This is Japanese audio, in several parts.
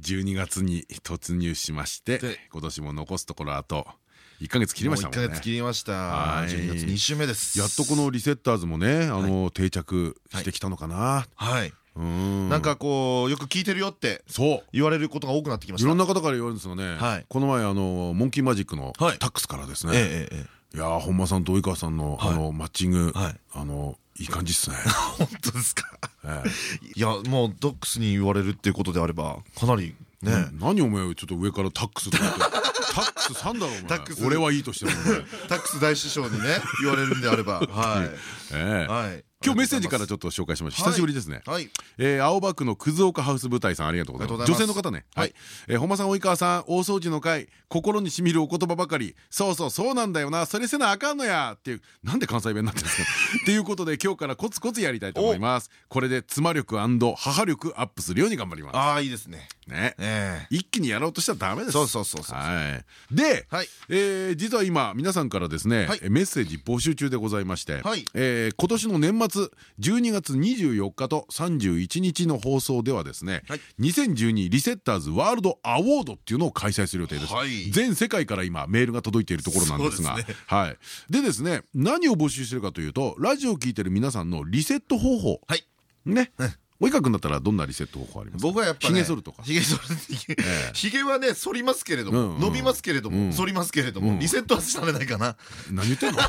12月に突入しまして今年も残すところあと1ヶ月切りましたもんね。1ヶ月切りました。12月2週目です。やっとこのリセッターズもねあの定着してきたのかな。はい。なんかこうよく聞いてるよって言われることが多くなってきました。いろんな方から言われるんですよね。この前あのモンキーマジックのタックスからですね。いや本間さんと及川さんのあのマッチングあのいい感じっすね。本当ですか？いやもうドックスに言われるっていうことであればかなりね。何お前ちょっと上からタックスとか タックス3だろお前。俺はいいとしてもタックス大師匠にね言われるんであれば。はい。はい今日メッセージからちょっと紹介しまし久しぶりですね。青葉区の葛岡ハウス舞台さんありがとうございます。女性の方ね。はい。本間さん及川さん大掃除の会心にしみるお言葉ばかり。そうそうそうなんだよな。それせなあかんのや。っていうなんで関西弁になってるんですか。っていうことで今日からコツコツやりたいと思います。これで妻力母力アップするように頑張ります。ああいいですね。ね。一気にやろうとしたらダメです。そうそうそうはい。で実は今皆さんからですねメッセージ募集中でございまして今年の年末12月24日と31日の放送ではですね2012リセッターズワールドアワードっていうのを開催する予定です。全世界から今メールが届いているところなんですが。はい。でですね何を募集してるかというとラジオを聞いてる皆さんのリセット方法。ね及川君だったらどんなリセット方法ありますか？僕はやっぱひげ剃るとか。ひげ剃るひげはね剃りますけれども伸びますけれども剃りますけれどもリセットはされないかな。何言ってんの？何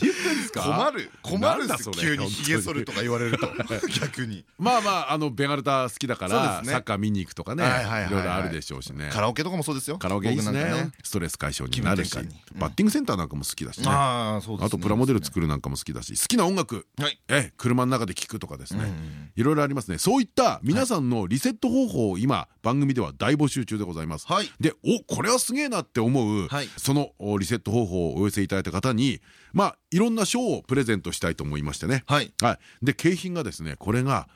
言ってんですか？困る。困る急にひげ剃るとか言われると。逆に。まあまああのベガルタ好きだからサッカー見に行くとかねいろいろあるでしょうしね。カラオケとかもそうですよ。カラオケいいですね。ストレス解消に。なるしバッティングセンターなんかも好きだしね。あとプラモデル作るなんかも好きだし好きな音楽。え車の中で聴くとかですねいろいろありますね。そういった皆さんのリセット方法を今番組では大募集中でございます。でおこれはすげえなって思うそのリセット方法をお寄せいただいた方にまあいろんな賞をプレゼントしたいと思いましてね。はい。で景品がですねこれが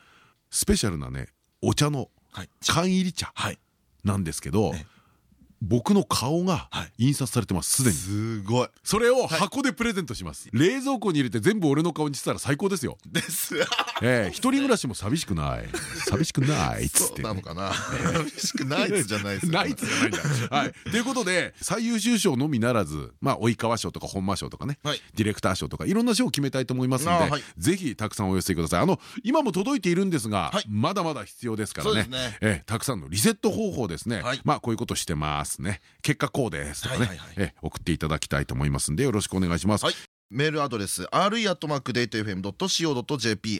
スペシャルなねお茶の缶入り茶なんですけど僕の顔が印刷されてます。すでに。すごい。それを箱でプレゼントします。冷蔵庫に入れて全部俺の顔にしたら最高ですよ。です。ええ。一人暮らしも寂しくない。寂しくないっつってなのかな。寂しくないじゃないですないっつじゃないんだ。はい。ということで最優秀賞のみならずまあ及川賞とか本間賞とかね。ディレクター賞とかいろんな賞を決めたいと思いますのでぜひたくさんお寄せください。あの今も届いているんですがまだまだ必要ですからね。えたくさんのリセット方法ですね。まあこういうことしてますね。結果こうですとかね。送っていただきたいと思いますんでよろしくお願いします。メールアドレス re.datefm.co.jp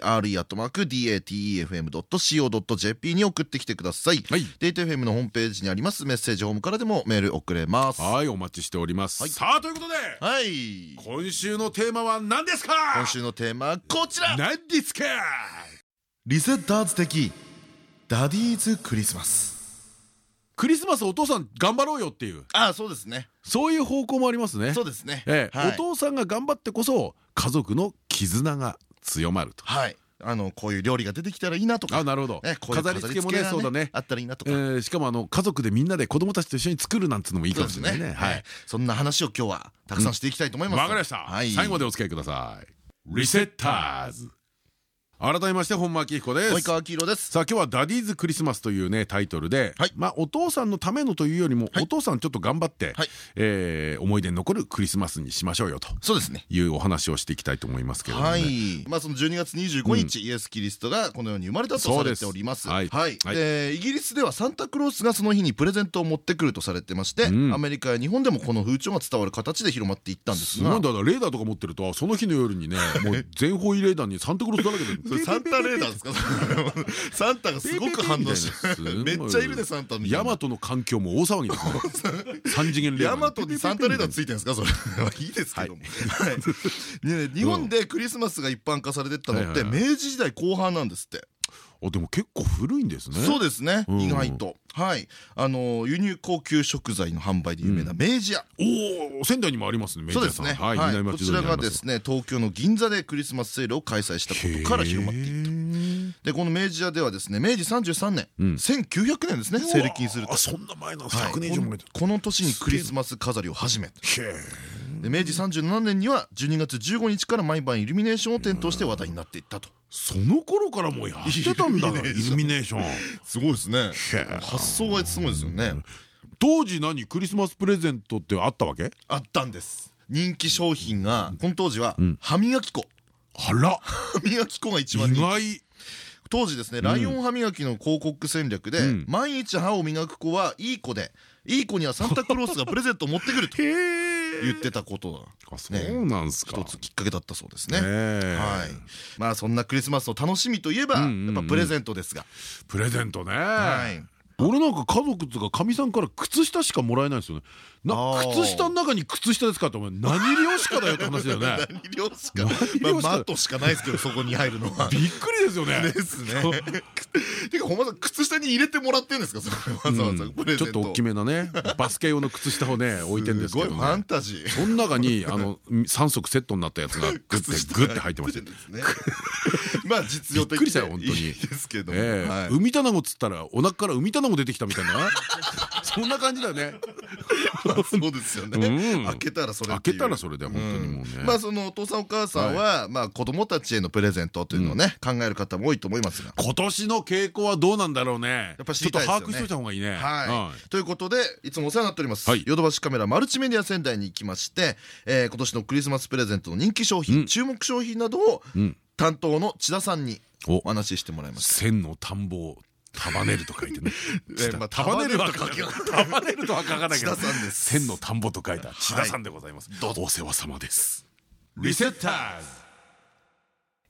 re.datefm.co.jp に送ってきてください。デート FM のホームページにあります。メッセージホームからでもメール送れます。はいお待ちしております。さあということではい。今週のテーマは何ですか？今週のテーマはこちら。何ですか？リセッターズ的ダディーズクリスマスクリスマスお父さん頑張ろうよっていう。あそうですね。そういう方向もありますね。そうですね。お父さんが頑張ってこそ家族の絆が強まると。はい。あのこういう料理が出てきたらいいなとか。あなるほど。飾り付けもねそうだね。あったらいいなとか。しかもあの家族でみんなで子供たちと一緒に作るなんてのもいいかもしれないね。はい。そんな話を今日はたくさんしていきたいと思います。わかりました。最後までお付き合いください。リセッターズ改めまして本間明彦です。及川です。さあ今日はダディーズクリスマスというねタイトルでまあお父さんのためのというよりもお父さんちょっと頑張って思い出に残るクリスマスにしましょうよとそうですね。いうお話をしていきたいと思いますけどはい。まあその12月25日イエス・キリストがこのように生まれたとされております。はい。イギリスではサンタクロースがその日にプレゼントを持ってくるとされてましてアメリカや日本でもこの風潮が伝わる形で広まっていったんですが。すごいだからレーダーとか持ってるとその日の夜にねもう全方位レーダーにサンタクロースだらけでサンタレーダーですか？サンタがすごく反応してめっちゃいるねサンタみたいなヤマトの環境も大騒ぎです三次元レーダーヤマトにサンタレーダーついてるんですかそれいいですけども日本でクリスマスが一般化されてったのって明治時代後半なんですってあでも結構古いんですね。そうですね。意外と。はい。あの輸入高級食材の販売で有名な明治屋おお仙台にもありますね明治屋さん。はいこちらがですね東京の銀座でクリスマスセールを開催したことから広まっていると。でこの明治屋ではですね明治33年1900年ですね西暦にするとそんな前の100年以上前この年にクリスマス飾りを始めた。で明治37年には12月15日から毎晩イルミネーションを点灯して話題になっていったとその頃からもうやってたんだ イルミネーション。すごいですね。発想がすごいですよね。当時何クリスマスプレゼントってあったわけ？あったんです。人気商品がこの当時は歯磨き粉。あら。歯磨き粉が一番人気。当時ですねライオン歯磨きの広告戦略で毎日歯を磨く子はいい子でいい子にはサンタクロースがプレゼントを持ってくると言ってたことがそうなんすか。一つきっかけだったそうですね。はい。まあそんなクリスマスの楽しみといえばやっぱプレゼントですが。プレゼントね。はい。俺なんか家族とかかみさんから靴下しかもらえないんですよねな靴下の中に靴下ですかってお前何量しかだよって話だよね。何量しか。マットしかないですけどそこに入るのは。びっくりですよね。ですね。てかほんまさん靴下に入れてもらってんですか？それわざわざちょっと大きめなねバスケ用の靴下をね置いてんですけどファンタジー。その中にあの3足セットになったやつがグッてグッて入ってましたまあ実用的びっくりしたよ本当に。ですけど海卵っつったらお腹から海卵出てきたみたいなそんな感じだよね。そうですよね。開けたらそれ開けたらそれで本当にもうね。まあそのお父さんお母さんはまあ子供たちへのプレゼントというのをね考える方も多いと思いますが。今年の傾向はどうなんだろうね。やっぱちょっと把握しといた方がいいね。はい。ということでいつもお世話になっております。ヨドバシカメラマルチメディア仙台に行きまして今年のクリスマスプレゼントの人気商品注目商品などを担当の千田さんにお。話ししてもらいました。千の田んぼ束ねると書いてね。束ねると書け 束ねるとは書かないけど。千の田んぼと書いた千田さんでございます。どうぞお世話様です。リセッターズ。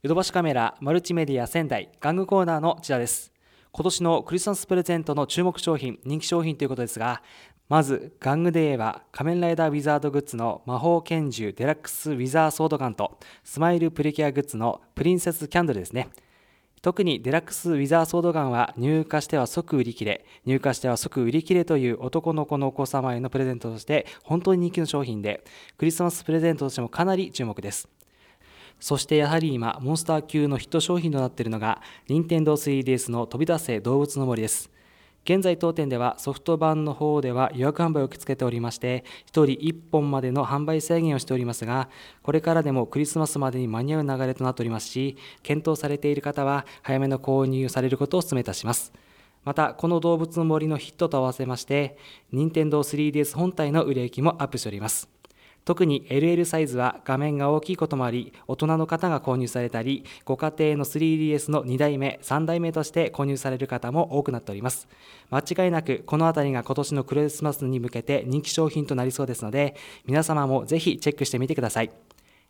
ヨドバシカメラマルチメディア仙台玩具コーナーの千田です。今年のクリスマスプレゼントの注目商品、人気商品ということですが、まず、玩具で言えば、仮面ライダーウィザードグッズの魔法拳銃デラックスウィザーソードガンと、スマイルプリキュアグッズのプリンセスキャンドルですね。特にデラックスウィザーソードガンは入荷しては即売り切れ、入荷しては即売り切れという男の子のお子様へのプレゼントとして本当に人気の商品で、クリスマスプレゼントとしてもかなり注目です。そしてやはり今、モンスター級のヒット商品となっているのが、任天堂 3DS の飛び出せ動物の森です。現在当店ではソフト版の方では予約販売を受け付けておりまして1人1本までの販売制限をしておりますがこれからでもクリスマスまでに間に合う流れとなっておりますし検討されている方は早めの購入されることをお勧めいたします。またこの動物の森のヒットと合わせまして任天堂 3DS 本体の売れ行きもアップしております。特に LL サイズは画面が大きいこともあり、大人の方が購入されたり、ご家庭の 3DS の2代目、3代目として購入される方も多くなっております。間違いなく、このあたりが今年のクリスマスに向けて人気商品となりそうですので、皆様もぜひチェックしてみてください。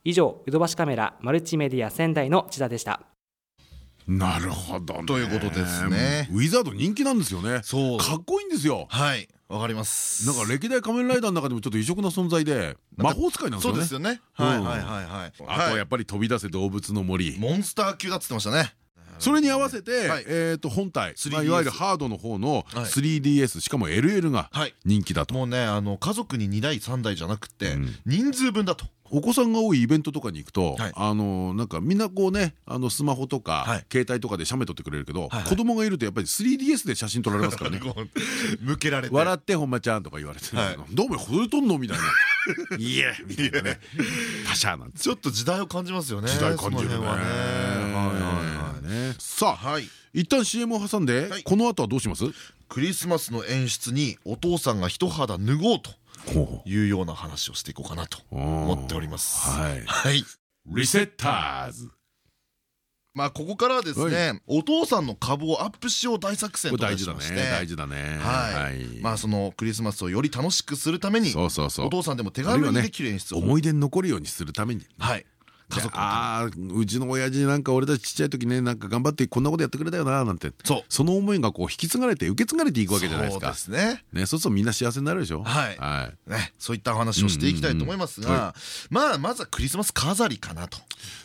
以上、ヨドバシカメラマルチメディア仙台の千田でした。なるほどということですね。ウィザード人気なんですよね。そう。かっこいいんですよ。はい。わかります。なんか歴代仮面ライダーの中でもちょっと異色な存在で魔法使いなんですよね。そうですよね。はいはいはいはい。あとやっぱり飛び出せ動物の森。モンスター級だっつってましたねそれに合わせて、えっと本体、いわゆるハードの方の 3DS しかも LL が人気だと。もうねあの家族に2台3台じゃなくて人数分だと。お子さんが多いイベントとかに行くと、あのなんかみんなこうねあのスマホとか携帯とかで写メ撮ってくれるけど、子供がいるとやっぱり 3DS で写真撮られますからね。向けられて。笑って本間ちゃんとか言われてどうもほれとんのみたいな。いやみたいなね。パシャなんちょっと時代を感じますよね時代感じるねはいはいはいさあ一旦 CM を挟んでこの後はどうします？クリスマスの演出にお父さんが一肌脱ごうというような話をしていこうかなと思っております。はい。はい。リセッターズ。まあここからはですね、お父さんの株をアップしよう大作戦と題しまして、大事だね。はい。まあそのクリスマスをより楽しくするために、お父さんでも手軽にできる演出を思い出に残るようにするために、はい。家族ああうちの親父なんか俺たちちっちゃい時ねなんか頑張ってこんなことやってくれたよななんて。そう。その思いがこう引き継がれて受け継がれていくわけじゃないですか。そうですね。ねそうするとみんな幸せになるでしょ？はい、はい、ね、そういったお話をしていきたいと思いますがまあまずはクリスマス飾りかなと。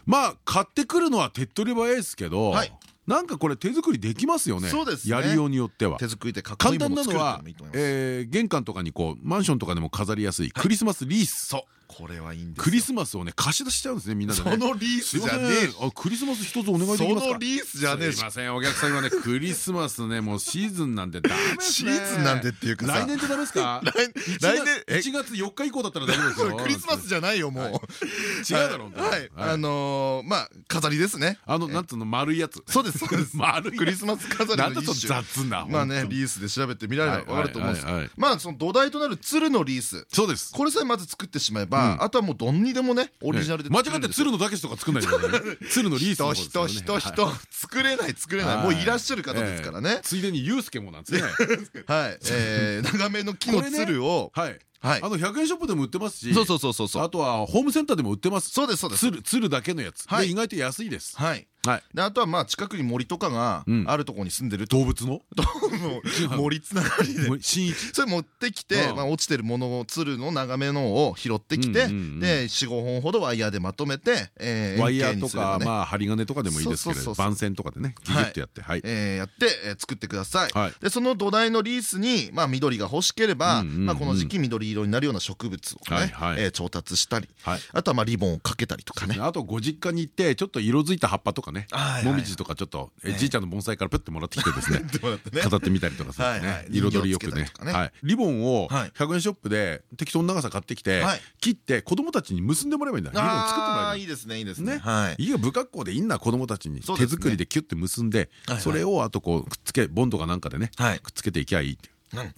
まあ買ってくるのは手っ取り早いですけど、はい。なんかこれ手作りできますよね。そうですやりようによっては。手作りで簡単なのは玄関とかにこうマンションとかでも飾りやすいクリスマスリース。そうこれはいいんですクリスマスをね貸し出しちゃうんですねみんなでそのリースじゃねえ。クリスマス一つお願いできますか？そのリースじゃねえすいませんお客さん今ねクリスマスねもうシーズンなんでダメ シーズンなんでっていうか来年ってダメですか？来年。1月4日以降だったら大丈夫ですよ。クリスマスじゃないよもう。違うだろうはい。あのまあ飾りですね。あのなんつうの丸いやつ。そうですそうです。丸いクリスマス飾りの一種。雑なまあねリースで調べてみられれば分かると思うんですまあその土台となる鶴のリース。そうです。これさえまず作ってしまえばあとはもうどんにでもねオリジナルで間違って鶴のたけしとか作んない鶴のリースの人人人作れない作れないもういらっしゃる方ですからねついでにユうスケもなんですねはい長めの木の鶴をはいはい、あの100円ショップでも売ってますしそうそうそうそうあとはホームセンターでも売ってますそうですそうですつるだけのやつで意外と安いですはいはい、であとはまあ近くに森とかがあるところに住んでる。動物の？森つながりで。それ持ってきてまあ落ちてるものを鶴の長めのを拾ってきてで45本ほどワイヤーでまとめてワイヤーとかまあ針金とかでもいいですけど番線とかでねギュッとやってやって作ってください。でその土台のリースにまあ緑が欲しければまあこの時期緑色になるような植物をね調達したりあとはまあリボンをかけたりとかね。あとご実家に行ってちょっと色づいた葉っぱとかね。もみじとかちょっとじいちゃんの盆栽からプッてもらってきてです ね。飾ってみたりとかさ彩りよくね。リボンを100円ショップで適当な長さ買ってきて切って子供たちに結んでもらえばいいんだリボン作ってもらえばいいいいですねいいですね。い。いよ不格好でいいんだ子供たちに手作りでキュッて結んでそれをあとこうくっつけボンドかなんかでねくっつけていきゃいいって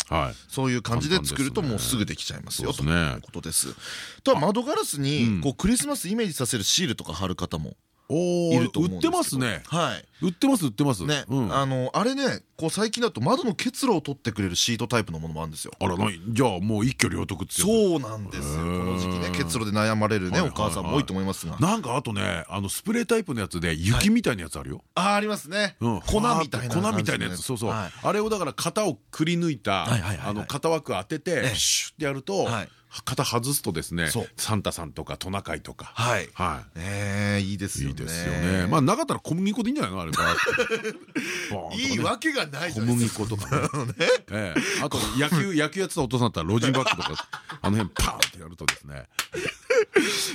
はい、そういう感じで作るともうすぐできちゃいますよということです。とは窓ガラスにこうクリスマスイメージさせるシールとか貼る方もいると思うんですけど。売ってますね。はい。売ってます売ってます。ねあのあれねこう最近だと窓の結露を取ってくれるシートタイプのものもあるんですよ。あらない。じゃあもう一挙両得ってそうなんですよ。この時期ね結露で悩まれるねお母さんも多いと思いますが。なんかあとねあのスプレータイプのやつで雪みたいなやつあるよ。あありますね。粉みたいな粉みたいなやつ。そうそう。あれをだから型をくり抜いたあの型枠当ててシュッてやると型外すとですねサンタさんとかトナカイとか。はい。えいいですよね。いいですよね。まあなかったら小麦粉でいいんじゃないの？あれ いいわけがない小麦粉とかね。あと野球 野球やってたお父さんだったらロジンバッグとかあの辺パーンってやるとですね。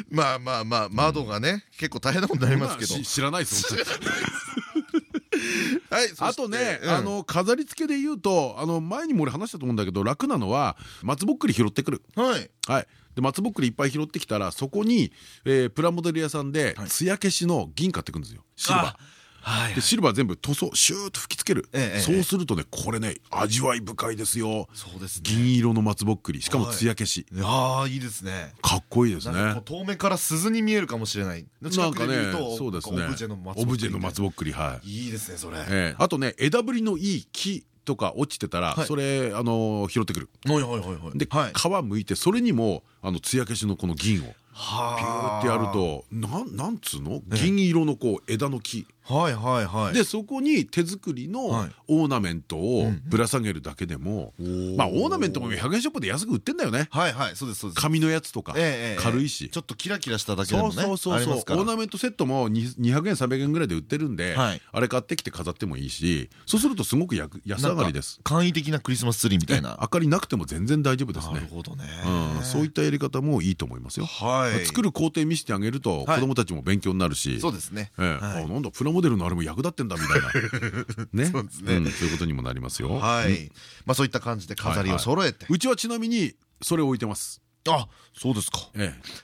まあまあまあ窓がね結構大変なことになりますけど。知らないですはい、あとね、あの飾り付けで言うとあの前にも俺話したと思うんだけど楽なのは松ぼっくり拾ってくる。はい。はい。で松ぼっくりいっぱい拾ってきたらそこに、えー、プラモデル屋さんで艶消しの銀買ってくんですよ。シルバー。でシルバー全部塗装シューッと吹きつける。そうするとねこれね味わい深いですよ。銀色の松ぼっくり。しかも艶消し。ああいいですね。かっこいいですね。遠目から鈴に見えるかもしれない。なんかねそうですね。オブジェの松ぼっくりはい。いいですねそれ。あとね枝ぶりのいい木とか落ちてたらそれあの拾ってくる。で皮むいてそれにもあの艶消しのこの銀をピューってやるとなんなんつうの？銀色のこう枝の木。はいはいはい。でそこに手作りのオーナメントをぶら下げるだけでもまあオーナメントも100円ショップで安く売ってんだよね。はいはいそうですそうです。紙のやつとか軽いし。ちょっとキラキラしただけでもねそうそうそうオーナメントセットも200円300円ぐらいで売ってるんであれ買ってきて飾ってもいいしそうするとすごく安上がりです。簡易的なクリスマスツリーみたいな。明かりなくても全然大丈夫ですね。なるほどね。そういったやり方もいいと思いますよ作る工程見せてあげると子供たちも勉強になるし。そうですね。なんだプラモデルのあれも役立ってんだみたいな。ね。そういうことにもなりますよ。はい。まあそういった感じで飾りを揃えて。うちはちなみにそれを置いてます。あそうですか。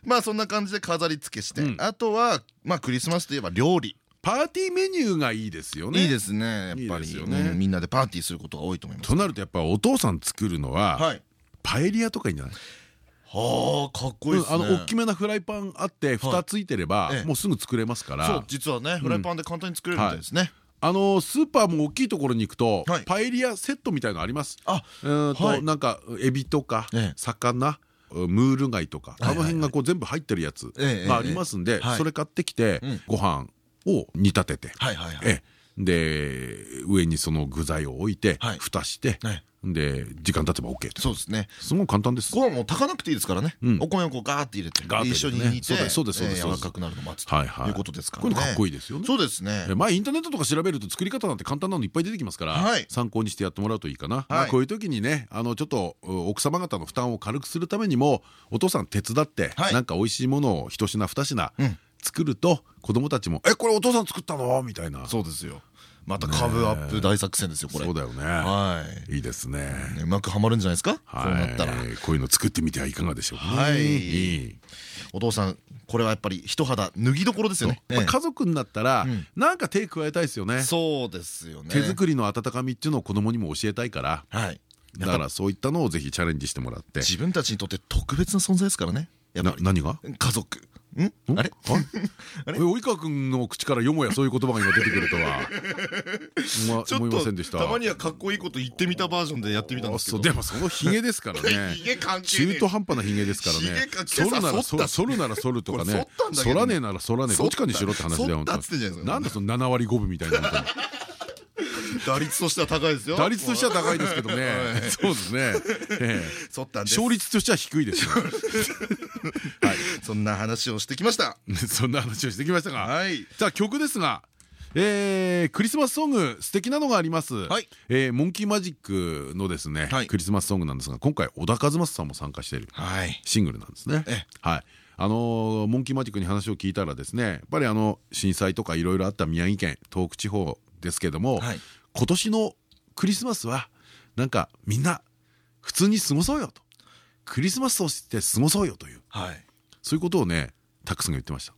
まあそんな感じで飾り付けして。あとはまあクリスマスといえば料理。パーティーメニューがいいですよね。いいですね。やっぱり。みんなでパーティーすることが多いと思います。となるとやっぱお父さん作るのはパエリアとかいいんじゃない？はあかっこいいあの大きめなフライパンあって蓋ついてればもうすぐ作れますから。そう実はねフライパンで簡単に作れるみたいですね。あのスーパーも大きいところに行くとパエリアセットみたいのあります。あうんとなんかエビとか魚ムール貝とかあの辺がこう全部入ってるやつがありますんでそれ買ってきてご飯を煮立ててで上にその具材を置いて蓋してで時間経てば OK そうですね。すごい簡単です。ご飯も炊かなくていいですからね。お米をこうガーって入れて一緒に煮てそうですそうです柔らかくなるの待つということですからこれかっこいいですよね。そうですね。まあインターネットとか調べると作り方なんて簡単なのいっぱい出てきますから参考にしてやってもらうといいかな。まあこういう時にねあのちょっと奥様方の負担を軽くするためにもお父さん手伝ってなんか美味しいものを一品二品作ると子供たちも「えこれお父さん作ったの?」みたいな。そうですよまた株アップ大作戦ですよこれ。そうだよね。はい。いいですね。うまくはまるんじゃないですか？こうなったら。こういうの作ってみてはいかがでしょうかはい。お父さんこれはやっぱり一肌脱ぎどころですよね。家族になったらなんか手加えたいですよね。そうですよね。手作りの温かみっていうのを子供にも教えたいから。はい。だからそういったのをぜひチャレンジしてもらって。自分たちにとって特別な存在ですからね。何が？家族ん？あれ？及川君の口からよもやそういう言葉が今出てくるとは。思いませんでした。たまにはかっこいいこと言ってみたバージョンでやってみたんですけど。でもそのヒゲですからね。中途半端なヒゲですからね。剃るなら剃るなら剃るとかね。剃らねえなら剃らねえ。どっちかにしろって話だよなんでその7割5分みたいな打率としては高いですよ。打率としては高いですけどね。そうですね。勝率としては低いですはいそんな話をしてきました。そんな話をしてきましたがじゃあ曲ですがえー、クリスマスソング素敵なのがあります、はい。えー、モンキーマジックのですね、はい、クリスマスソングなんですが今回小田和正さんも参加しているシングルなんですね。はい。あのモンキーマジックに話を聞いたらですねやっぱりあの震災とかいろいろあった宮城県東北地方ですけども、はい、今年のクリスマスはなんかみんな普通に過ごそうよとクリスマスとして過ごそうよという、はい、そういうことをねタックスが言ってました。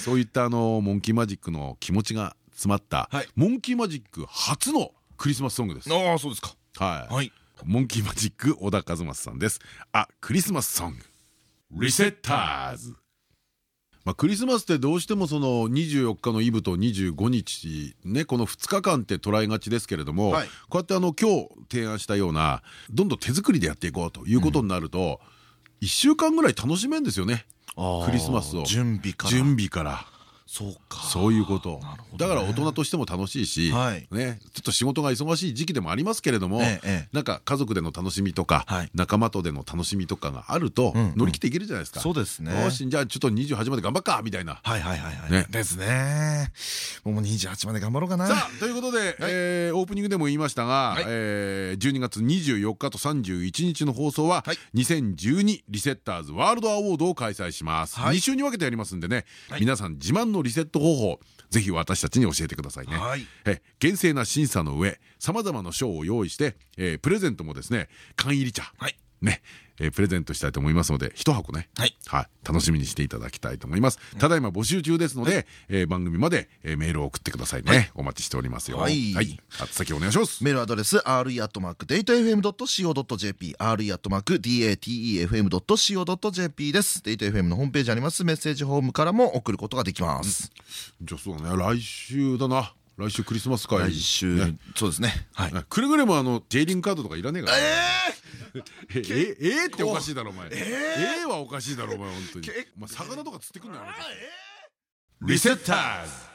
そういったあのモンキーマジックの気持ちが詰まった、はい、モンキーマジック初のクリスマスソングです。ああそうですか。はい、はい、モンキーマジック小田和正さんです。あクリスマスソング。リセッターズまあ、クリスマスってどうしてもその24日のイブと25日ねこの2日間って捉えがちですけれども、はい、こうやってあの今日提案したようなどんどん手作りでやっていこうということになると、うん、1週間ぐらい楽しめるんですよね。クリスマスを。準備から。準備からそうか。そういうこと。だから大人としても楽しいしねちょっと仕事が忙しい時期でもありますけれどもなんか家族での楽しみとか仲間とでの楽しみとかがあると乗り切っていけるじゃないですか。そうですね。よしじゃあちょっと28まで頑張っかみたいな。はいはいはいはい。ですね。もう28まで頑張ろうかな。さあということでオープニングでも言いましたが12月24日と31日の放送は2012リセッターズワールドアワードを開催します。2週に分けてやりますんでね。皆さん自慢のリセット方法ぜひ私たちに教えてくださいね。はい、え厳正な審査の上さまざまな賞を用意して、えー、プレゼントもですね缶入り茶、はい、ねえー、プレゼントしたいと思いますので一箱ね、はい、はい、楽しみにしていただきたいと思います。ただいま募集中ですので、えー、番組まで、えー、メールを送ってくださいね、はい、お待ちしておりますよ。はい、はい、先お願いします。メールアドレス r e アットマークデータ FM ドット co ドット jp r e アットマーク d a t e f m ドット co ドット jp です。データ FM のホームページあります。メッセージフォームからも送ることができます。うん、じゃあそうだね。来週だな。来週クリスマス会。来週。そうですね。はい。くれぐれもあの J リングカードとかいらねえから。ええええっておかしいだろお前。ええはおかしいだろお前本当に。お前魚とか釣ってくんなよリセッター。ズ